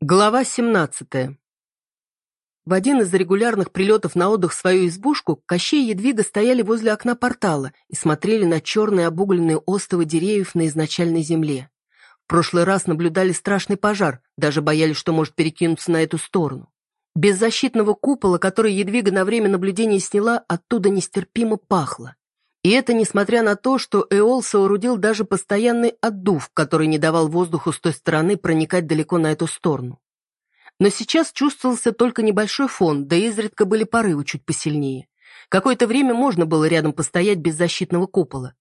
Глава 17. В один из регулярных прилетов на отдых в свою избушку Кощей и Едвига стояли возле окна портала и смотрели на черные обугленные остовы деревьев на изначальной земле. В прошлый раз наблюдали страшный пожар, даже боялись, что может перекинуться на эту сторону. Без защитного купола, который Едвига на время наблюдения сняла, оттуда нестерпимо пахло. И это несмотря на то, что Эол соорудил даже постоянный отдув, который не давал воздуху с той стороны проникать далеко на эту сторону. Но сейчас чувствовался только небольшой фон, да изредка были порывы чуть посильнее. Какое-то время можно было рядом постоять без защитного купола.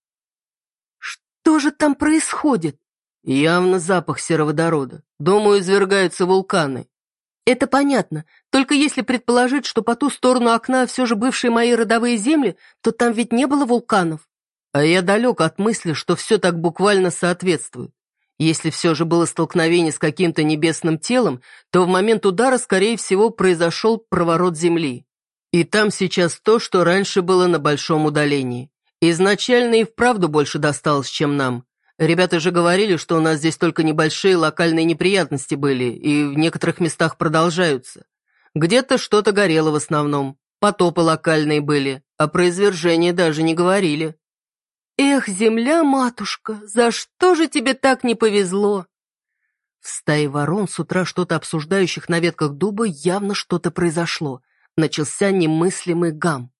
Что же там происходит? Явно запах сероводорода. Думаю, извергаются вулканы. Это понятно, только если предположить, что по ту сторону окна все же бывшие мои родовые земли, то там ведь не было вулканов. А я далек от мысли, что все так буквально соответствует. Если все же было столкновение с каким-то небесным телом, то в момент удара, скорее всего, произошел проворот Земли. И там сейчас то, что раньше было на большом удалении. Изначально и вправду больше досталось, чем нам. Ребята же говорили, что у нас здесь только небольшие локальные неприятности были, и в некоторых местах продолжаются. Где-то что-то горело в основном, потопы локальные были, а про извержение даже не говорили. «Эх, земля, матушка, за что же тебе так не повезло?» В стае ворон с утра что-то обсуждающих на ветках дуба явно что-то произошло. Начался немыслимый гам.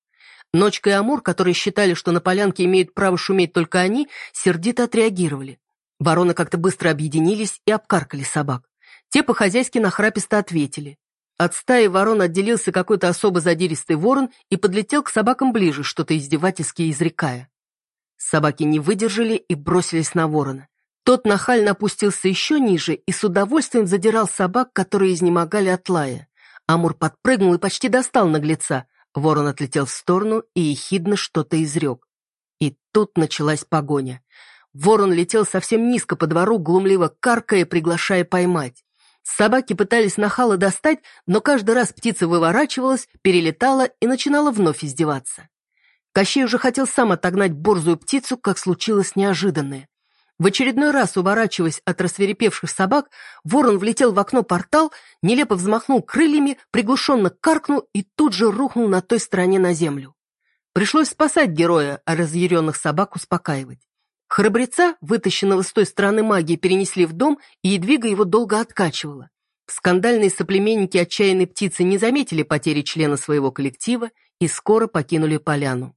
Ночка и Амур, которые считали, что на полянке имеют право шуметь только они, сердито отреагировали. Вороны как-то быстро объединились и обкаркали собак. Те по-хозяйски нахраписто ответили. От стаи ворон отделился какой-то особо задиристый ворон и подлетел к собакам ближе, что-то издевательски изрекая. Собаки не выдержали и бросились на ворона. Тот нахально опустился еще ниже и с удовольствием задирал собак, которые изнемогали от лая. Амур подпрыгнул и почти достал наглеца, Ворон отлетел в сторону и ехидно что-то изрек. И тут началась погоня. Ворон летел совсем низко по двору, глумливо каркая, приглашая поймать. Собаки пытались нахало достать, но каждый раз птица выворачивалась, перелетала и начинала вновь издеваться. Кощей уже хотел сам отогнать борзую птицу, как случилось неожиданное. В очередной раз, уворачиваясь от рассверепевших собак, ворон влетел в окно портал, нелепо взмахнул крыльями, приглушенно каркнул и тут же рухнул на той стороне на землю. Пришлось спасать героя, а разъяренных собак успокаивать. Храбреца, вытащенного с той стороны магии, перенесли в дом, и Едвига его долго откачивала. Скандальные соплеменники отчаянной птицы не заметили потери члена своего коллектива и скоро покинули поляну.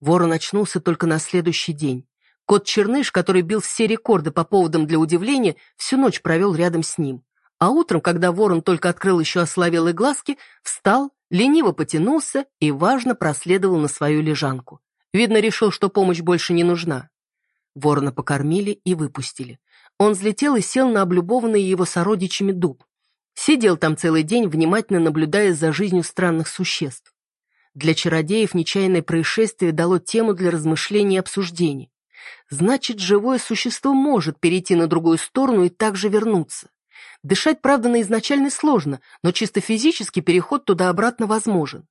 Ворон очнулся только на следующий день. Кот Черныш, который бил все рекорды по поводам для удивления, всю ночь провел рядом с ним. А утром, когда ворон только открыл еще ословелые глазки, встал, лениво потянулся и, важно, проследовал на свою лежанку. Видно, решил, что помощь больше не нужна. Ворона покормили и выпустили. Он взлетел и сел на облюбованный его сородичами дуб. Сидел там целый день, внимательно наблюдая за жизнью странных существ. Для чародеев нечаянное происшествие дало тему для размышлений и обсуждений. Значит, живое существо может перейти на другую сторону и также вернуться. Дышать, правда, на изначальной сложно, но чисто физически переход туда-обратно возможен.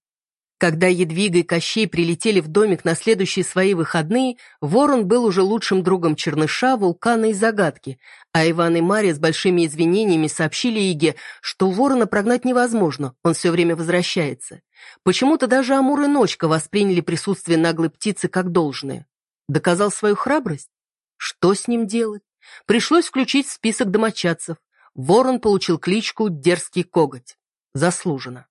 Когда Едвига и Кощей прилетели в домик на следующие свои выходные, Ворон был уже лучшим другом Черныша, Вулкана и Загадки, а Иван и Мария с большими извинениями сообщили Иге, что Ворона прогнать невозможно, он все время возвращается. Почему-то даже Амур и Ночка восприняли присутствие наглой птицы как должное. Доказал свою храбрость? Что с ним делать? Пришлось включить в список домочадцев. Ворон получил кличку «Дерзкий коготь». Заслуженно.